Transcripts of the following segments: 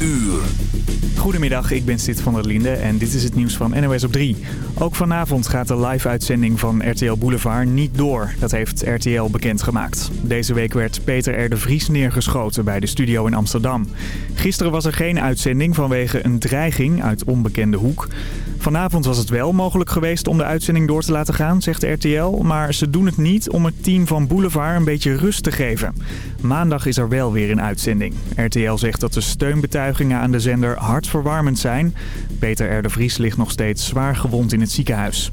uur. Goedemiddag, ik ben Sid van der Linde en dit is het nieuws van NOS op 3. Ook vanavond gaat de live-uitzending van RTL Boulevard niet door. Dat heeft RTL bekendgemaakt. Deze week werd Peter R. de Vries neergeschoten bij de studio in Amsterdam. Gisteren was er geen uitzending vanwege een dreiging uit onbekende hoek. Vanavond was het wel mogelijk geweest om de uitzending door te laten gaan, zegt RTL. Maar ze doen het niet om het team van Boulevard een beetje rust te geven. Maandag is er wel weer een uitzending. RTL zegt dat de steunbetuigingen aan de zender hartverwarmend zijn. Peter R. de Vries ligt nog steeds zwaar gewond in het ziekenhuis.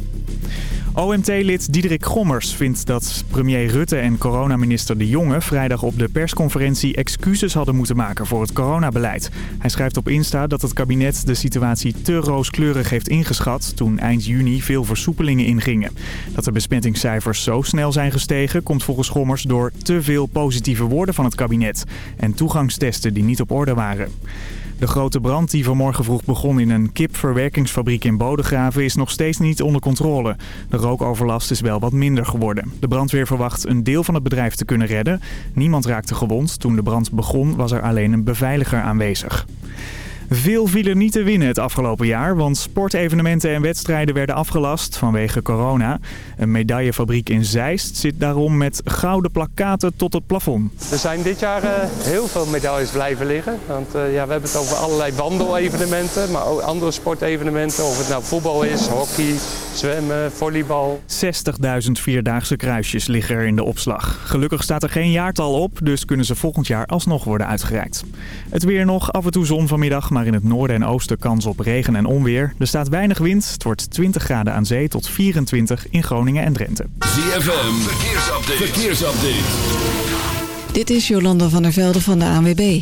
OMT-lid Diederik Gommers vindt dat premier Rutte en coronaminister De Jonge vrijdag op de persconferentie excuses hadden moeten maken voor het coronabeleid. Hij schrijft op Insta dat het kabinet de situatie te rooskleurig heeft ingeschat toen eind juni veel versoepelingen ingingen. Dat de besmettingscijfers zo snel zijn gestegen komt volgens Gommers door te veel positieve woorden van het kabinet en toegangstesten die niet op orde waren. De grote brand die vanmorgen vroeg begon in een kipverwerkingsfabriek in Bodegraven is nog steeds niet onder controle. De rookoverlast is wel wat minder geworden. De brandweer verwacht een deel van het bedrijf te kunnen redden. Niemand raakte gewond. Toen de brand begon was er alleen een beveiliger aanwezig. Veel vielen niet te winnen het afgelopen jaar, want sportevenementen en wedstrijden werden afgelast vanwege corona. Een medaillefabriek in Zeist zit daarom met gouden plakkaten tot het plafond. Er zijn dit jaar uh, heel veel medailles blijven liggen. Want uh, ja, we hebben het over allerlei wandelevenementen, maar ook andere sportevenementen. Of het nou voetbal is, hockey, zwemmen, volleybal. 60.000 vierdaagse kruisjes liggen er in de opslag. Gelukkig staat er geen jaartal op, dus kunnen ze volgend jaar alsnog worden uitgereikt. Het weer nog, af en toe zon vanmiddag, maar in het noorden en oosten kans op regen en onweer. Er staat weinig wind. Het wordt 20 graden aan zee tot 24 in Groningen en Drenthe. ZFM, verkeersupdate. verkeersupdate. Dit is Jolanda van der Velde van de ANWB.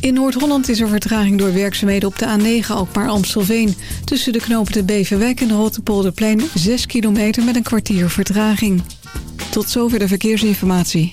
In Noord-Holland is er vertraging door werkzaamheden op de A9 Alkmaar-Amstelveen. Tussen de knopen de Beverwijk en de Rottepolderplein 6 kilometer met een kwartier vertraging. Tot zover de verkeersinformatie.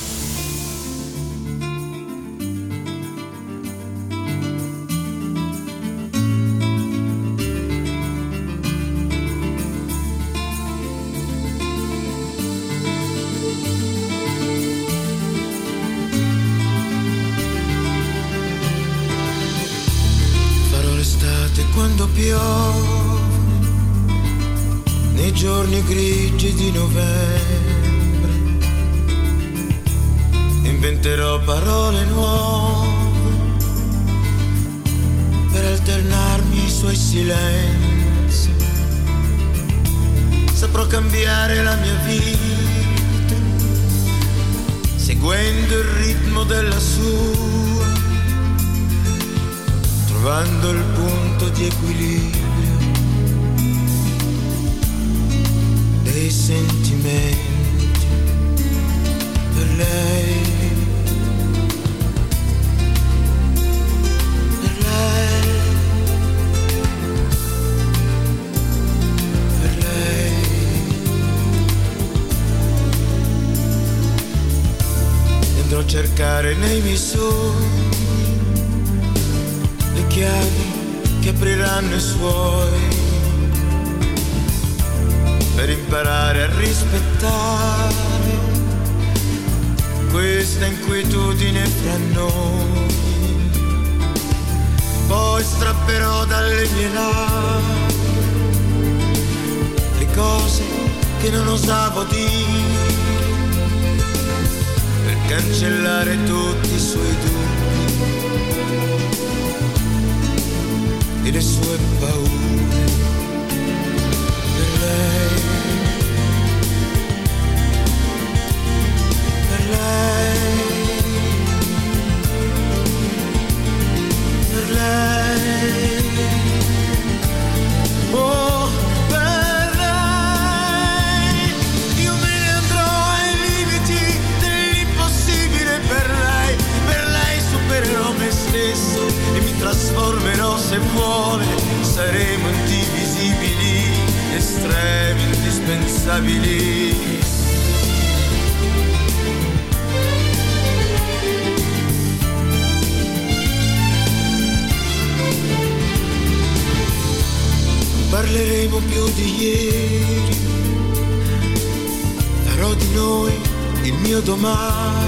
you.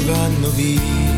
vanno via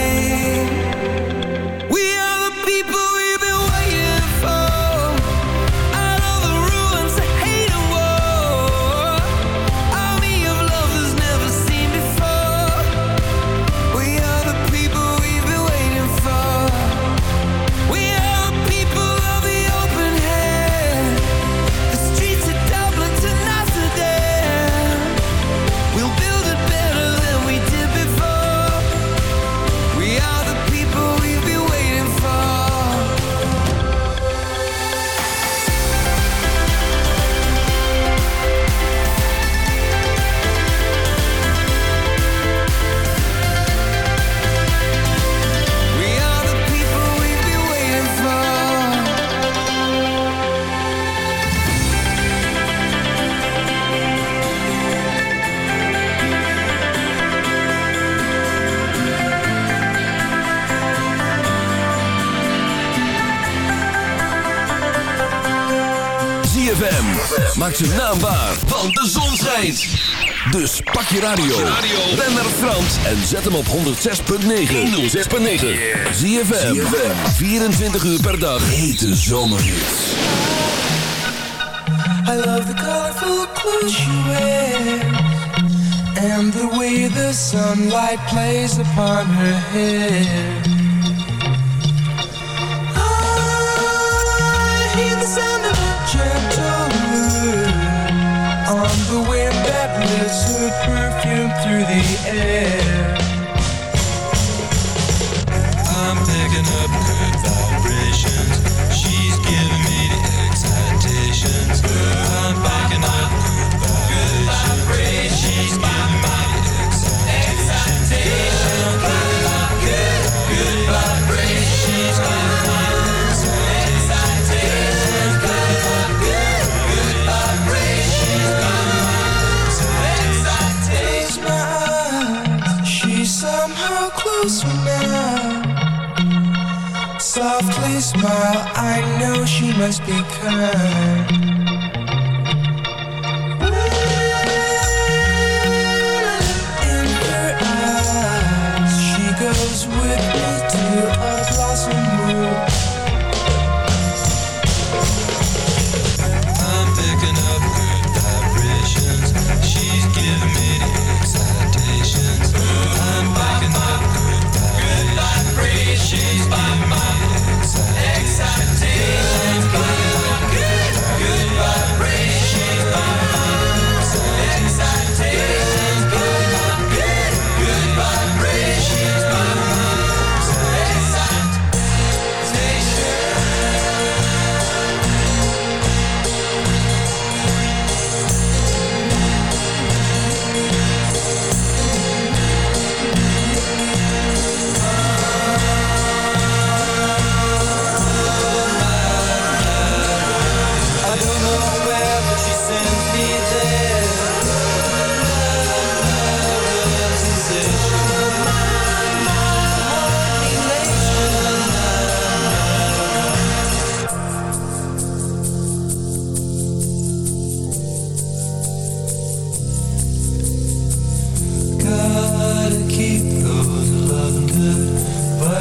Maak ze naambaar, want de zon schijnt. Dus pak je radio. Ben naar Frans en zet hem op 106.9. 106.9. Zie je 24 uur per dag. Hete zomer I love the colorful clothes she wears. And the way the sunlight plays upon her hair. the.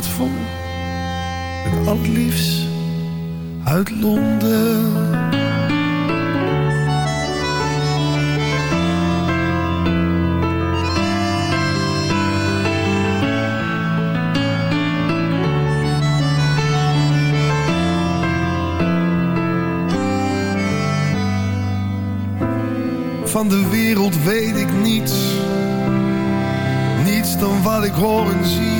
hart vol. Liefst uit Londen. Van de wereld weet ik niets. Niets dan wat ik hoor en zie.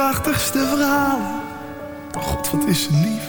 prachtigste verhalen. God, wat is lief.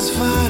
satisfied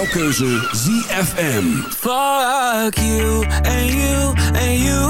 Jouw keuze ZFM. Fuck you and you and you.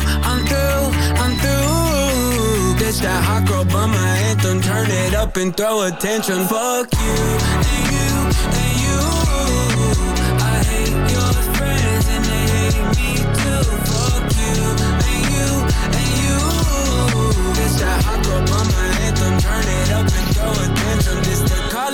That hot girl bummer anthem. Turn it up and throw attention. Fuck you and you and you. I hate your friends and they hate me too. Fuck you and you and you. That hot girl bummer anthem. Turn it up and throw attention. This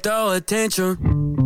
Throw all attention.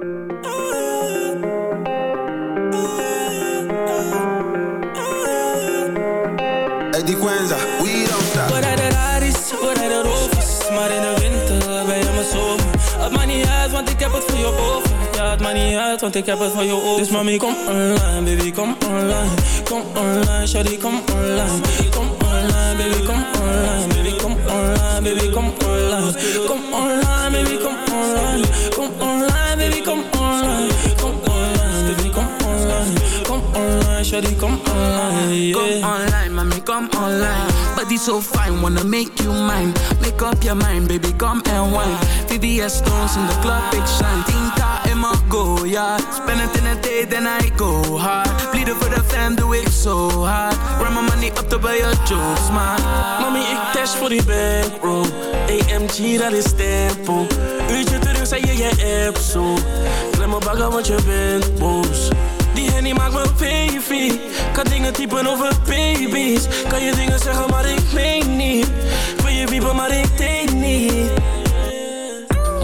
Maakt niet uit, want ik heb het voor je over Dus mami, kom online, baby, kom online Kom online, shawty, kom online Kom online, baby, kom online Baby, kom online, baby, kom online Kom online, baby, kom online Kom online, baby, kom online Kom online, baby, kom online Kom online, shawty, kom online. Come online, mommy, come online. Body so fine, wanna make you mine. Make up your mind, baby, come and wine. VVS stones in the club, big shine. Tinta in my go, yeah. Spend it in a day, then I go hard. Bleeden for the fam, doe ik zo hard. Run my money up to buy your jokes, man. Mami, ik dash voor die bankroll AMG, dat is tempo Uurtje terug, zei je je app zo Klem me bagger, want je bent boos Die hennie maakt me baby Kan dingen typen over baby's Kan je dingen zeggen, maar ik meen niet Wil je wiepen, maar ik denk niet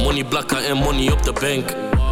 Money blakken en money op de bank.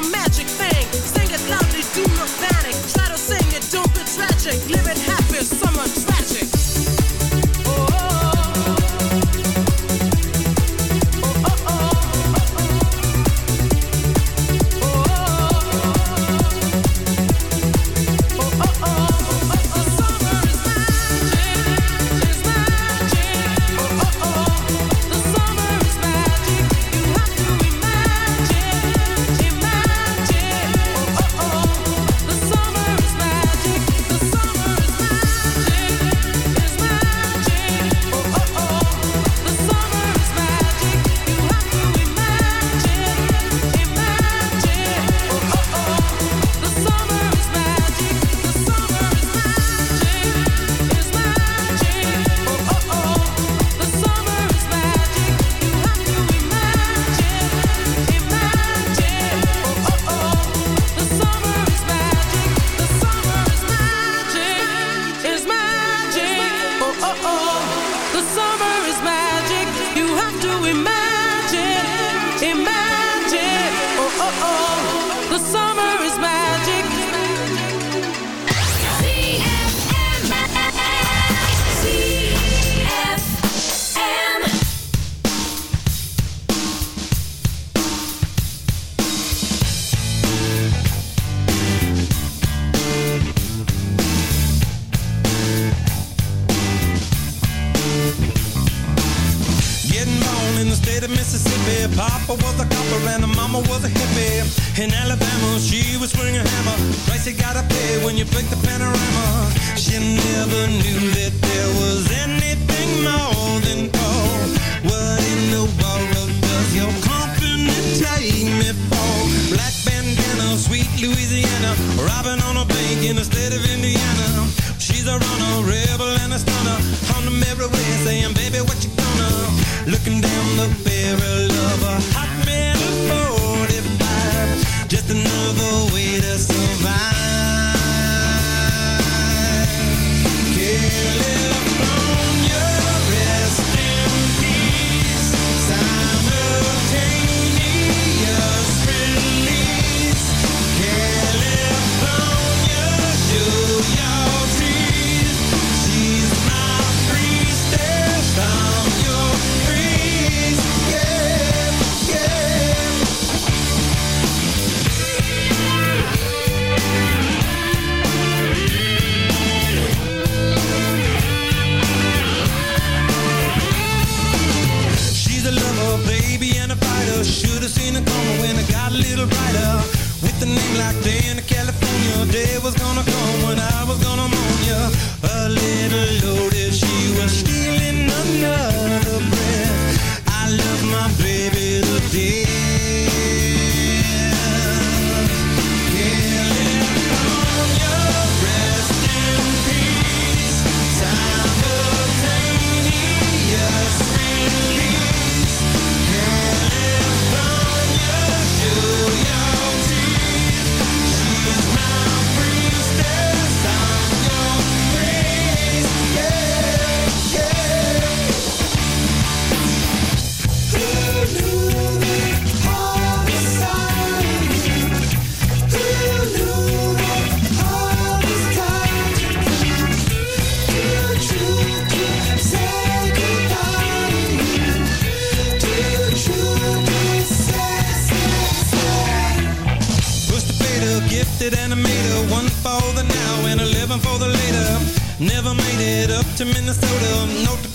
some mess. To Minnesota. North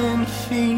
and feet.